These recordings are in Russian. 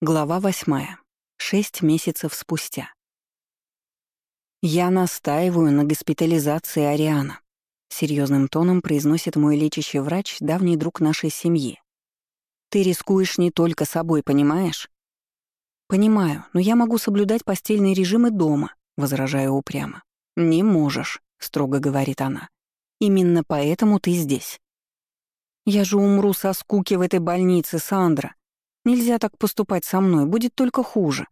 Глава восьмая. Шесть месяцев спустя. «Я настаиваю на госпитализации Ариана», — серьезным тоном произносит мой лечащий врач, давний друг нашей семьи. «Ты рискуешь не только собой, понимаешь?» «Понимаю, но я могу соблюдать постельный режим и дома», — возражаю упрямо. «Не можешь», — строго говорит она. «Именно поэтому ты здесь». «Я же умру со скуки в этой больнице, Сандра», Нельзя так поступать со мной, будет только хуже.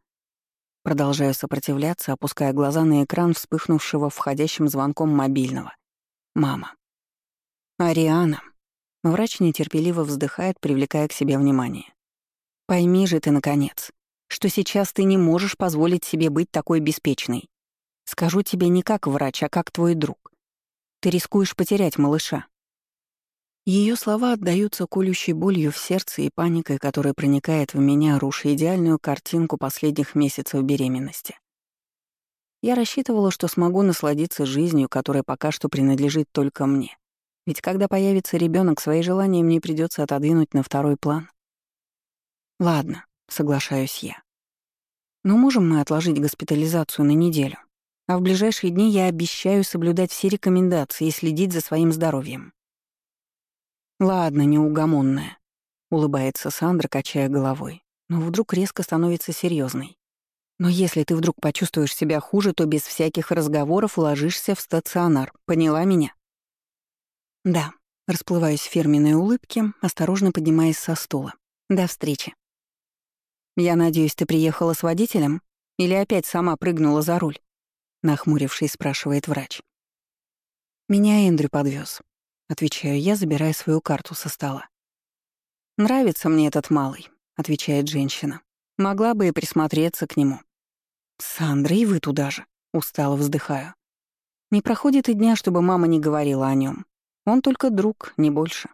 Продолжаю сопротивляться, опуская глаза на экран вспыхнувшего входящим звонком мобильного. Мама. Ариана. Врач нетерпеливо вздыхает, привлекая к себе внимание. Пойми же ты, наконец, что сейчас ты не можешь позволить себе быть такой беспечной. Скажу тебе не как врач, а как твой друг. Ты рискуешь потерять малыша. Ее слова отдаются колющей болью в сердце и паникой, которая проникает в меня, руша идеальную картинку последних месяцев беременности. Я рассчитывала, что смогу насладиться жизнью, которая пока что принадлежит только мне. Ведь когда появится ребенок, свои желания мне придется отодвинуть на второй план. Ладно, соглашаюсь я. Но можем мы отложить госпитализацию на неделю? А в ближайшие дни я обещаю соблюдать все рекомендации и следить за своим здоровьем. «Ладно, неугомонная», — улыбается Сандра, качая головой, но вдруг резко становится серьезной. «Но если ты вдруг почувствуешь себя хуже, то без всяких разговоров ложишься в стационар. Поняла меня?» «Да», — расплываюсь в фирменной улыбке, осторожно поднимаясь со стула. «До встречи». «Я надеюсь, ты приехала с водителем? Или опять сама прыгнула за руль?» Нахмурившись, спрашивает врач. «Меня Эндрю подвез. Отвечаю я, забирая свою карту со стола. «Нравится мне этот малый», — отвечает женщина. «Могла бы и присмотреться к нему». «Сандра, и вы туда же», — устало вздыхаю. Не проходит и дня, чтобы мама не говорила о нем. Он только друг, не больше.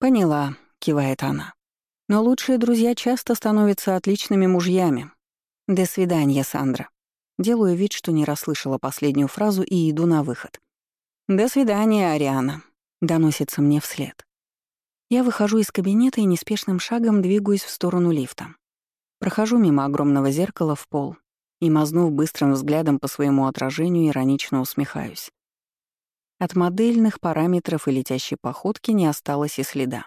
«Поняла», — кивает она. «Но лучшие друзья часто становятся отличными мужьями. До свидания, Сандра». Делаю вид, что не расслышала последнюю фразу и иду на выход. «До свидания, Ариана», — доносится мне вслед. Я выхожу из кабинета и неспешным шагом двигаюсь в сторону лифта. Прохожу мимо огромного зеркала в пол и, мазнув быстрым взглядом по своему отражению, иронично усмехаюсь. От модельных параметров и летящей походки не осталось и следа.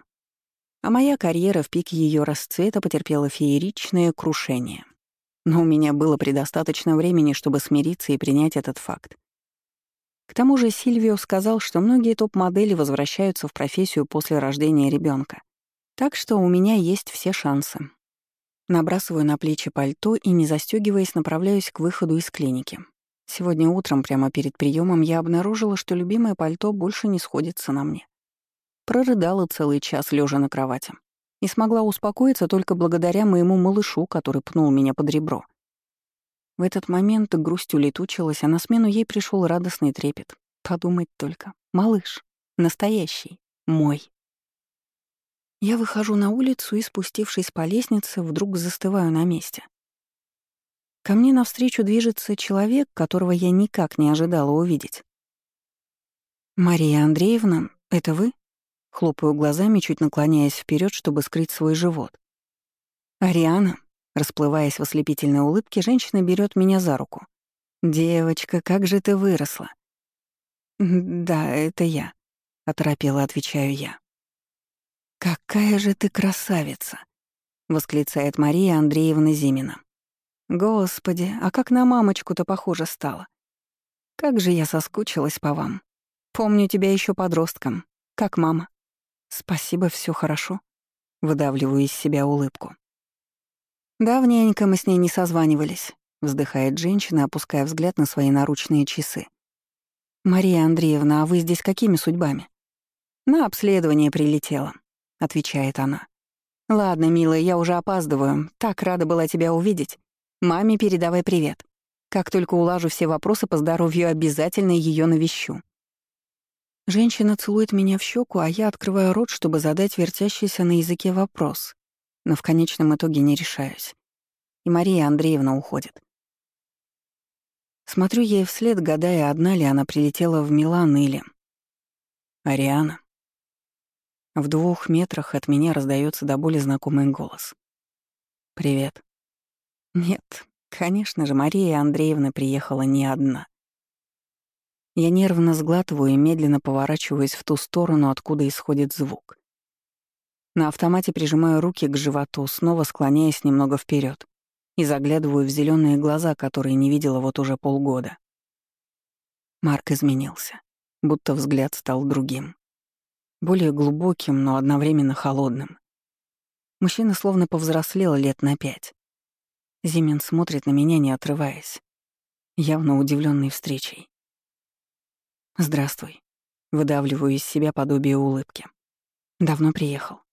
А моя карьера в пике ее расцвета потерпела фееричное крушение. Но у меня было предостаточно времени, чтобы смириться и принять этот факт. К тому же Сильвио сказал, что многие топ-модели возвращаются в профессию после рождения ребенка. Так что у меня есть все шансы. Набрасываю на плечи пальто и, не застегиваясь, направляюсь к выходу из клиники. Сегодня утром, прямо перед приемом, я обнаружила, что любимое пальто больше не сходится на мне. Прорыдала целый час, лежа на кровати. И смогла успокоиться только благодаря моему малышу, который пнул меня под ребро. В этот момент грусть улетучилась, а на смену ей пришел радостный трепет. Подумать только. Малыш. Настоящий. Мой. Я выхожу на улицу и, спустившись по лестнице, вдруг застываю на месте. Ко мне навстречу движется человек, которого я никак не ожидала увидеть. «Мария Андреевна, это вы?» Хлопаю глазами, чуть наклоняясь вперед, чтобы скрыть свой живот. «Ариана?» Расплываясь в ослепительной улыбке, женщина берет меня за руку. «Девочка, как же ты выросла!» «Да, это я», — оторопела, отвечаю я. «Какая же ты красавица!» — восклицает Мария Андреевна Зимина. «Господи, а как на мамочку-то похоже стало! Как же я соскучилась по вам! Помню тебя еще подростком. Как мама?» «Спасибо, все хорошо», — выдавливаю из себя улыбку. «Давненько мы с ней не созванивались», — вздыхает женщина, опуская взгляд на свои наручные часы. «Мария Андреевна, а вы здесь какими судьбами?» «На обследование прилетела», — отвечает она. «Ладно, милая, я уже опаздываю. Так рада была тебя увидеть. Маме передавай привет. Как только улажу все вопросы по здоровью, обязательно ее навещу». Женщина целует меня в щеку, а я открываю рот, чтобы задать вертящийся на языке вопрос но в конечном итоге не решаюсь. И Мария Андреевна уходит. Смотрю ей вслед, гадая, одна ли она прилетела в Милан или... Ариана. В двух метрах от меня раздается до боли знакомый голос. «Привет». Нет, конечно же, Мария Андреевна приехала не одна. Я нервно сглатываю и медленно поворачиваюсь в ту сторону, откуда исходит звук. На автомате прижимаю руки к животу, снова склоняясь немного вперед и заглядываю в зеленые глаза, которые не видела вот уже полгода. Марк изменился, будто взгляд стал другим. Более глубоким, но одновременно холодным. Мужчина словно повзрослел лет на пять. Зимин смотрит на меня, не отрываясь, явно удивленный встречей. «Здравствуй». Выдавливаю из себя подобие улыбки. «Давно приехал?»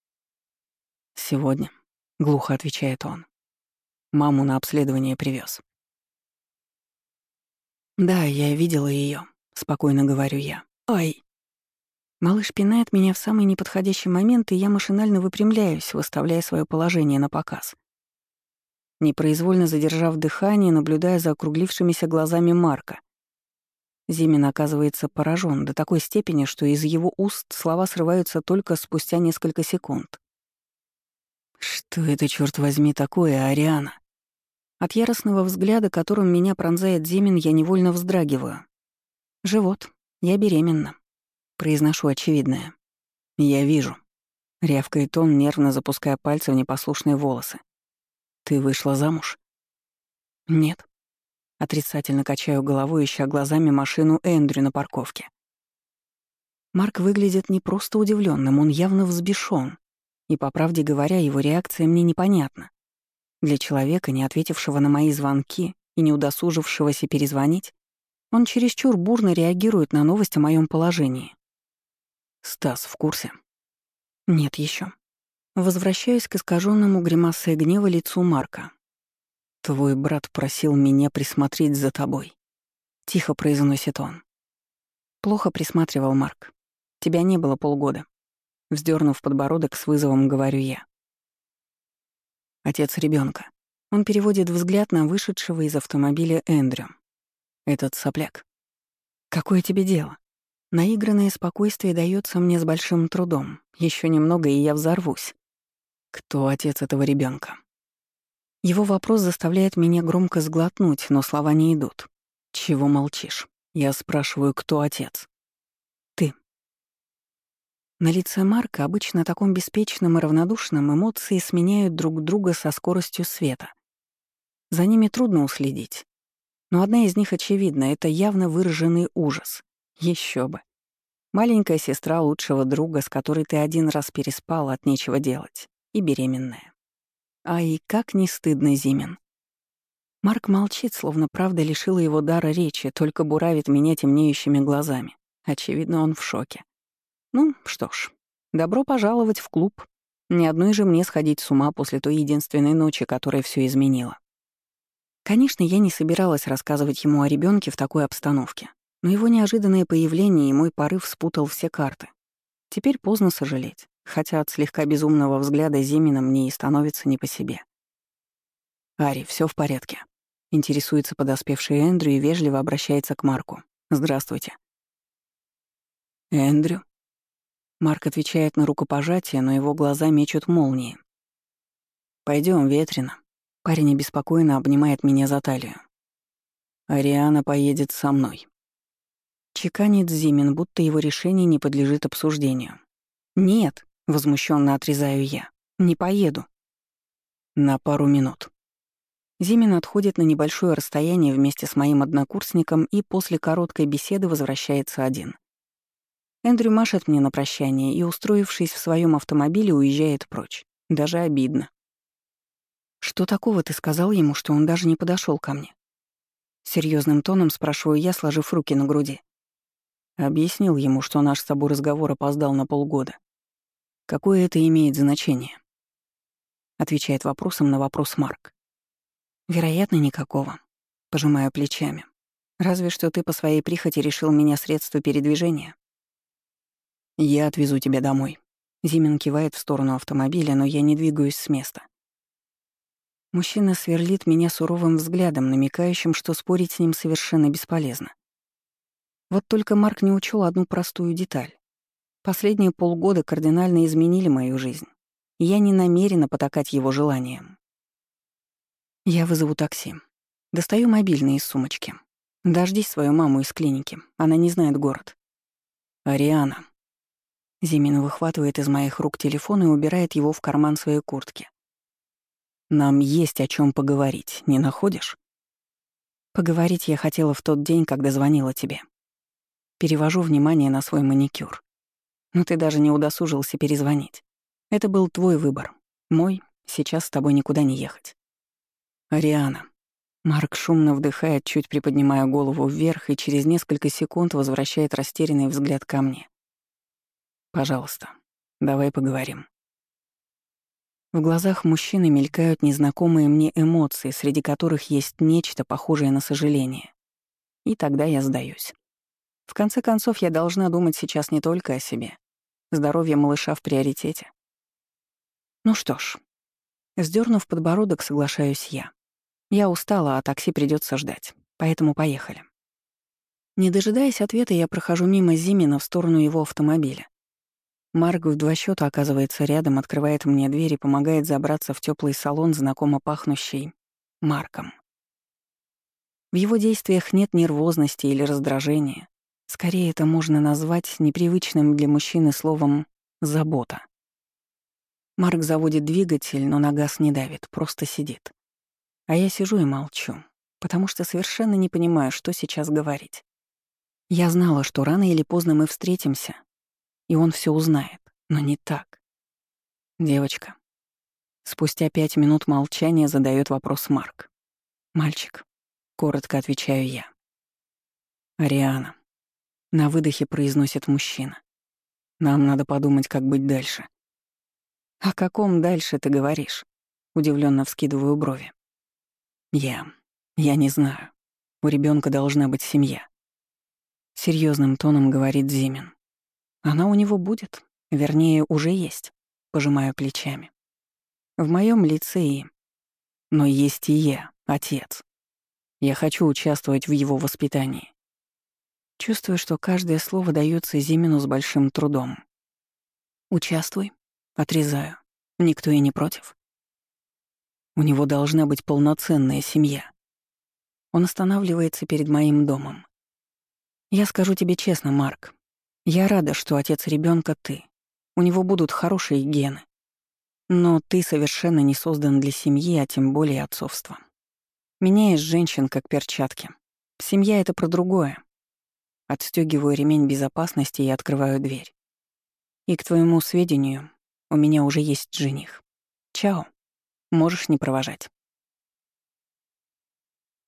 «Сегодня», — глухо отвечает он. «Маму на обследование привез. «Да, я видела ее, спокойно говорю я. «Ай!» Малыш пинает меня в самый неподходящий момент, и я машинально выпрямляюсь, выставляя свое положение на показ. Непроизвольно задержав дыхание, наблюдая за округлившимися глазами Марка — Зимин оказывается поражен до такой степени, что из его уст слова срываются только спустя несколько секунд. «Что это, черт возьми, такое, Ариана?» От яростного взгляда, которым меня пронзает Зимин, я невольно вздрагиваю. «Живот. Я беременна». Произношу очевидное. «Я вижу». Рявкает он, нервно запуская пальцы в непослушные волосы. «Ты вышла замуж?» «Нет». Отрицательно качаю головой, ища глазами машину Эндрю на парковке. Марк выглядит не просто удивленным, он явно взбешен. И, по правде говоря, его реакция мне непонятна. Для человека, не ответившего на мои звонки и не удосужившегося перезвонить, он чересчур бурно реагирует на новость о моем положении. Стас в курсе? Нет еще. Возвращаюсь к искаженному гримасой гнева лицу Марка. «Твой брат просил меня присмотреть за тобой», — тихо произносит он. Плохо присматривал Марк. Тебя не было полгода. Вздернув подбородок, с вызовом говорю я. Отец ребенка. Он переводит взгляд на вышедшего из автомобиля Эндрю. Этот сопляк. Какое тебе дело? Наигранное спокойствие дается мне с большим трудом. Еще немного, и я взорвусь. Кто отец этого ребенка? Его вопрос заставляет меня громко сглотнуть, но слова не идут. «Чего молчишь?» Я спрашиваю, кто отец. На лице Марка, обычно таком беспечном и равнодушном, эмоции сменяют друг друга со скоростью света. За ними трудно уследить. Но одна из них очевидна — это явно выраженный ужас. Еще бы. Маленькая сестра лучшего друга, с которой ты один раз переспал от нечего делать, и беременная. Ай, как не стыдно Зимин. Марк молчит, словно правда лишила его дара речи, только буравит меня темнеющими глазами. Очевидно, он в шоке. Ну, что ж, добро пожаловать в клуб. Ни одной же мне сходить с ума после той единственной ночи, которая все изменила. Конечно, я не собиралась рассказывать ему о ребенке в такой обстановке, но его неожиданное появление и мой порыв спутал все карты. Теперь поздно сожалеть хотя от слегка безумного взгляда Зимина мне и становится не по себе. «Ари, все в порядке?» — интересуется подоспевший Эндрю и вежливо обращается к Марку. «Здравствуйте». «Эндрю?» Марк отвечает на рукопожатие, но его глаза мечут молнии. Пойдем, ветрено». Парень обеспокоенно обнимает меня за талию. «Ариана поедет со мной». Чеканит Зимин, будто его решение не подлежит обсуждению. «Нет», Возмущенно отрезаю я. Не поеду. На пару минут. Зимин отходит на небольшое расстояние вместе с моим однокурсником и после короткой беседы возвращается один. Эндрю машет мне на прощание и, устроившись в своем автомобиле, уезжает прочь. Даже обидно. «Что такого ты сказал ему, что он даже не подошел ко мне?» Серьезным тоном спрашиваю я, сложив руки на груди. Объяснил ему, что наш с тобой разговор опоздал на полгода. Какое это имеет значение? Отвечает вопросом на вопрос Марк. Вероятно, никакого. Пожимаю плечами. Разве что ты по своей прихоти решил меня средство передвижения. Я отвезу тебя домой. Зимин кивает в сторону автомобиля, но я не двигаюсь с места. Мужчина сверлит меня суровым взглядом, намекающим, что спорить с ним совершенно бесполезно. Вот только Марк не учел одну простую деталь. Последние полгода кардинально изменили мою жизнь, и я не намерена потакать его желаниям. Я вызову такси. Достаю мобильный из сумочки. Дождись свою маму из клиники. Она не знает город. Ариана. Зимин выхватывает из моих рук телефон и убирает его в карман своей куртки. Нам есть о чем поговорить, не находишь? Поговорить я хотела в тот день, когда звонила тебе. Перевожу внимание на свой маникюр. Но ты даже не удосужился перезвонить. Это был твой выбор. Мой — сейчас с тобой никуда не ехать. Ариана. Марк шумно вдыхает, чуть приподнимая голову вверх, и через несколько секунд возвращает растерянный взгляд ко мне. «Пожалуйста, давай поговорим». В глазах мужчины мелькают незнакомые мне эмоции, среди которых есть нечто похожее на сожаление. И тогда я сдаюсь. В конце концов, я должна думать сейчас не только о себе. Здоровье малыша в приоритете. Ну что ж, сдернув подбородок, соглашаюсь я. Я устала, а такси придется ждать, поэтому поехали. Не дожидаясь ответа, я прохожу мимо Зимина в сторону его автомобиля. Марк в два счета оказывается рядом, открывает мне дверь и помогает забраться в теплый салон, знакомо пахнущий Марком. В его действиях нет нервозности или раздражения. Скорее, это можно назвать непривычным для мужчины словом «забота». Марк заводит двигатель, но на газ не давит, просто сидит. А я сижу и молчу, потому что совершенно не понимаю, что сейчас говорить. Я знала, что рано или поздно мы встретимся, и он все узнает, но не так. Девочка. Спустя пять минут молчания задает вопрос Марк. «Мальчик», — коротко отвечаю я. «Ариана», — на выдохе произносит мужчина. «Нам надо подумать, как быть дальше». «О каком дальше ты говоришь?» Удивленно вскидываю брови. «Я... я не знаю. У ребенка должна быть семья». Серьезным тоном говорит Зимин. Она у него будет, вернее, уже есть, пожимаю плечами. В моем лице и... Но есть и я, отец. Я хочу участвовать в его воспитании. Чувствую, что каждое слово дается Зимину с большим трудом. Участвуй. Отрезаю. Никто и не против. У него должна быть полноценная семья. Он останавливается перед моим домом. Я скажу тебе честно, Марк, я рада, что отец ребенка ты. У него будут хорошие гены. Но ты совершенно не создан для семьи, а тем более отцовства. Меняешь женщин как перчатки. Семья — это про другое. Отстегиваю ремень безопасности и открываю дверь. И к твоему сведению, у меня уже есть жених. Чао. Можешь не провожать.